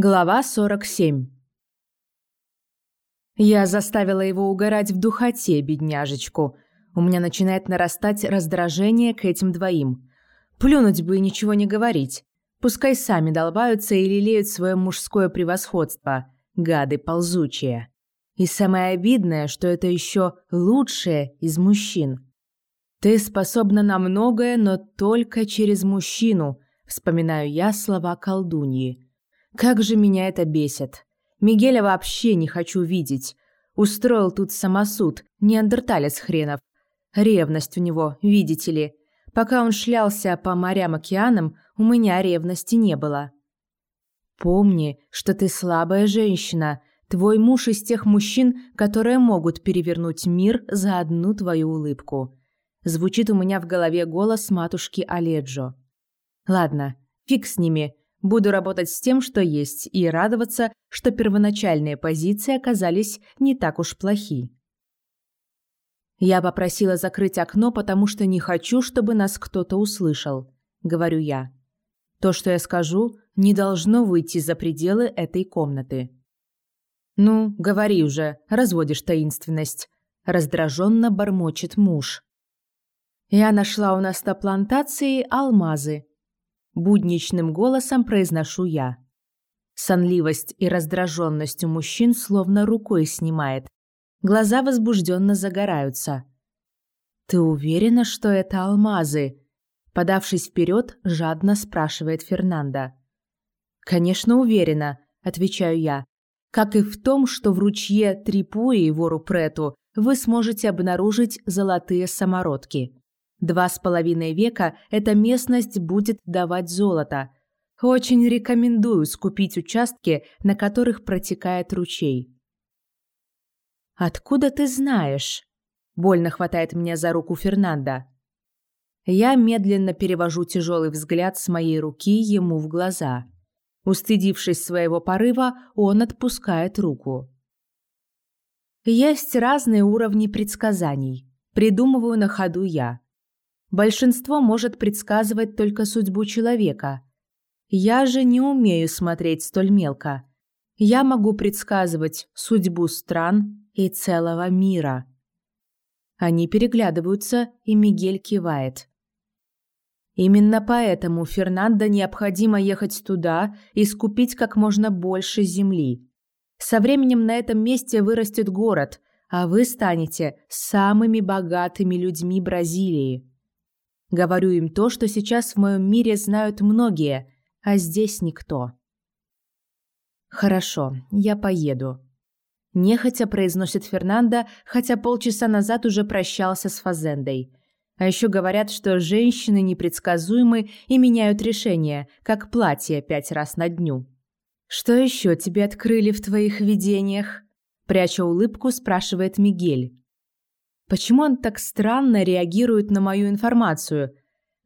Глава 47 Я заставила его угорать в духоте, бедняжечку. У меня начинает нарастать раздражение к этим двоим. Плюнуть бы и ничего не говорить. Пускай сами долбаются и лелеют свое мужское превосходство. Гады ползучие. И самое обидное, что это еще лучшее из мужчин. Ты способна на многое, но только через мужчину, вспоминаю я слова колдуньи. Как же меня это бесит. Мигеля вообще не хочу видеть. Устроил тут самосуд, неандерталец хренов. Ревность у него, видите ли. Пока он шлялся по морям-океанам, у меня ревности не было. Помни, что ты слабая женщина. Твой муж из тех мужчин, которые могут перевернуть мир за одну твою улыбку. Звучит у меня в голове голос матушки Аледжо. Ладно, фиг с ними. Буду работать с тем, что есть, и радоваться, что первоначальные позиции оказались не так уж плохи. Я попросила закрыть окно, потому что не хочу, чтобы нас кто-то услышал, говорю я. То, что я скажу, не должно выйти за пределы этой комнаты. Ну, говори уже, разводишь таинственность, раздраженно бормочет муж. Я нашла у нас на плантации алмазы, будничным голосом произношу я. Сонливость и раздраженность у мужчин словно рукой снимает. Глаза возбужденно загораются. Ты уверена, что это алмазы? Подавшись вперед, жадно спрашивает Фернанда. Конечно, уверена, отвечаю я. Как и в том, что в ручье Трипуи и вору Прету вы сможете обнаружить золотые самородки. Два с половиной века эта местность будет давать золото. Очень рекомендую скупить участки, на которых протекает ручей. Откуда ты знаешь? Больно хватает меня за руку Фернанда. Я медленно перевожу тяжелый взгляд с моей руки ему в глаза. Устыдившись своего порыва, он отпускает руку. Есть разные уровни предсказаний. Придумываю на ходу я. Большинство может предсказывать только судьбу человека. Я же не умею смотреть столь мелко. Я могу предсказывать судьбу стран и целого мира. Они переглядываются, и Мигель кивает. Именно поэтому Фернандо необходимо ехать туда и скупить как можно больше земли. Со временем на этом месте вырастет город, а вы станете самыми богатыми людьми Бразилии. Говорю им то, что сейчас в моем мире знают многие, а здесь никто. Хорошо, я поеду. Нехотя произносит Фернандо, хотя полчаса назад уже прощался с Фазендой. А еще говорят, что женщины непредсказуемы и меняют решения, как платье пять раз на дню. Что еще тебе открыли в твоих видениях? Пряча улыбку, спрашивает Мигель. Почему он так странно реагирует на мою информацию?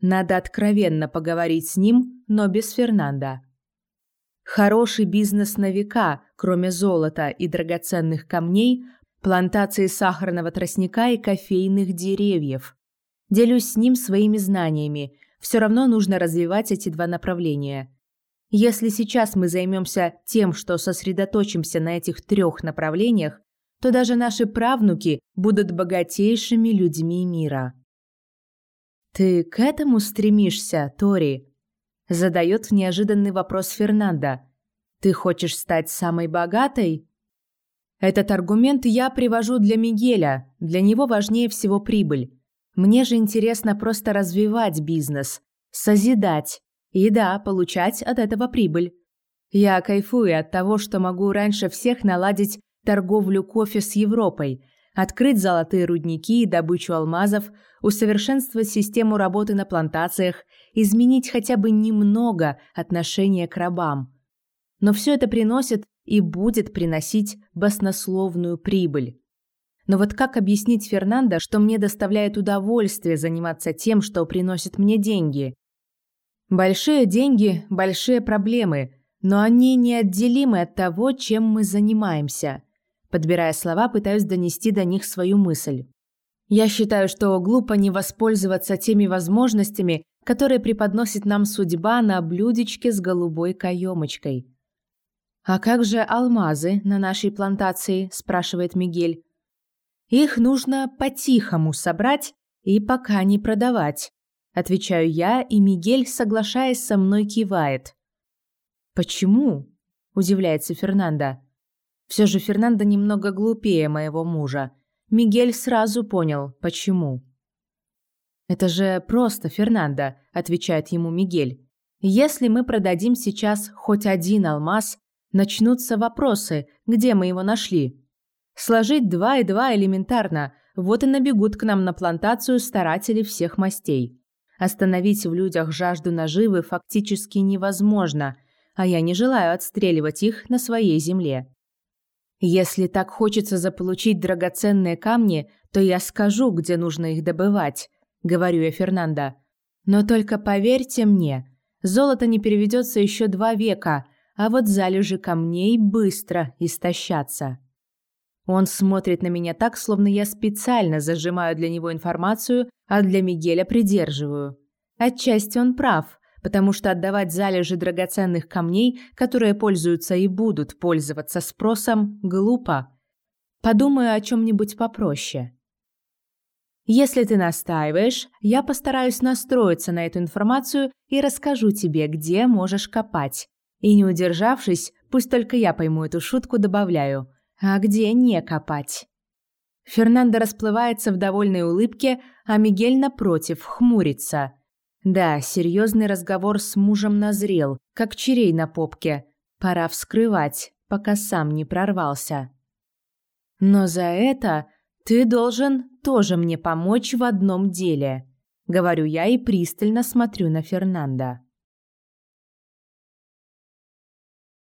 Надо откровенно поговорить с ним, но без Фернанда. Хороший бизнес на века, кроме золота и драгоценных камней, плантации сахарного тростника и кофейных деревьев. Делюсь с ним своими знаниями. Все равно нужно развивать эти два направления. Если сейчас мы займемся тем, что сосредоточимся на этих трех направлениях, то даже наши правнуки будут богатейшими людьми мира. Ты к этому стремишься, Тори? задает неожиданный вопрос Фернандо. Ты хочешь стать самой богатой? Этот аргумент я привожу для Мигеля. Для него важнее всего прибыль. Мне же интересно просто развивать бизнес, созидать и да, получать от этого прибыль. Я кайфую от того, что могу раньше всех наладить торговлю кофе с Европой, открыть золотые рудники и добычу алмазов, усовершенствовать систему работы на плантациях, изменить хотя бы немного отношение к рабам. Но все это приносит и будет приносить баснословную прибыль. Но вот как объяснить Фернандо, что мне доставляет удовольствие заниматься тем, что приносит мне деньги? Большие деньги – большие проблемы, но они неотделимы от того, чем мы занимаемся – Подбирая слова, пытаюсь донести до них свою мысль. Я считаю, что глупо не воспользоваться теми возможностями, которые преподносит нам судьба на блюдечке с голубой каемочкой. «А как же алмазы на нашей плантации?» – спрашивает Мигель. «Их нужно по-тихому собрать и пока не продавать», – отвечаю я, и Мигель, соглашаясь со мной, кивает. «Почему?» – удивляется Фернандо. Все же Фернандо немного глупее моего мужа. Мигель сразу понял, почему. «Это же просто, Фернандо», – отвечает ему Мигель. «Если мы продадим сейчас хоть один алмаз, начнутся вопросы, где мы его нашли. Сложить два и два элементарно, вот и набегут к нам на плантацию старатели всех мастей. Остановить в людях жажду наживы фактически невозможно, а я не желаю отстреливать их на своей земле. Если так хочется заполучить драгоценные камни, то я скажу, где нужно их добывать, говорю я Фернандо. Но только поверьте мне, золото не переведется еще два века, а вот залежи камней быстро истощатся. Он смотрит на меня так, словно я специально зажимаю для него информацию, а для Мигеля придерживаю. Отчасти он прав, потому что отдавать залежи драгоценных камней, которые пользуются и будут пользоваться спросом, глупо. Подумаю о чем-нибудь попроще. Если ты настаиваешь, я постараюсь настроиться на эту информацию и расскажу тебе, где можешь копать. И не удержавшись, пусть только я пойму эту шутку, добавляю, а где не копать. Фернандо расплывается в довольной улыбке, а Мигель напротив хмурится. Да, серьезный разговор с мужем назрел, как черей на попке. Пора вскрывать, пока сам не прорвался. Но за это ты должен тоже мне помочь в одном деле, говорю я и пристально смотрю на Фернанда.